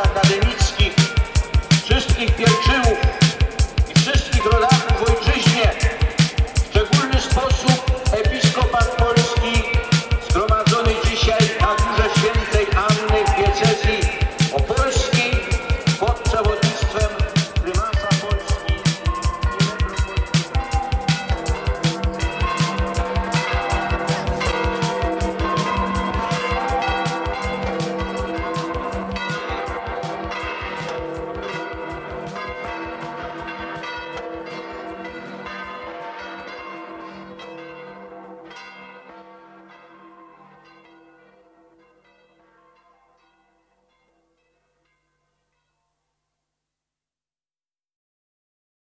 Academia.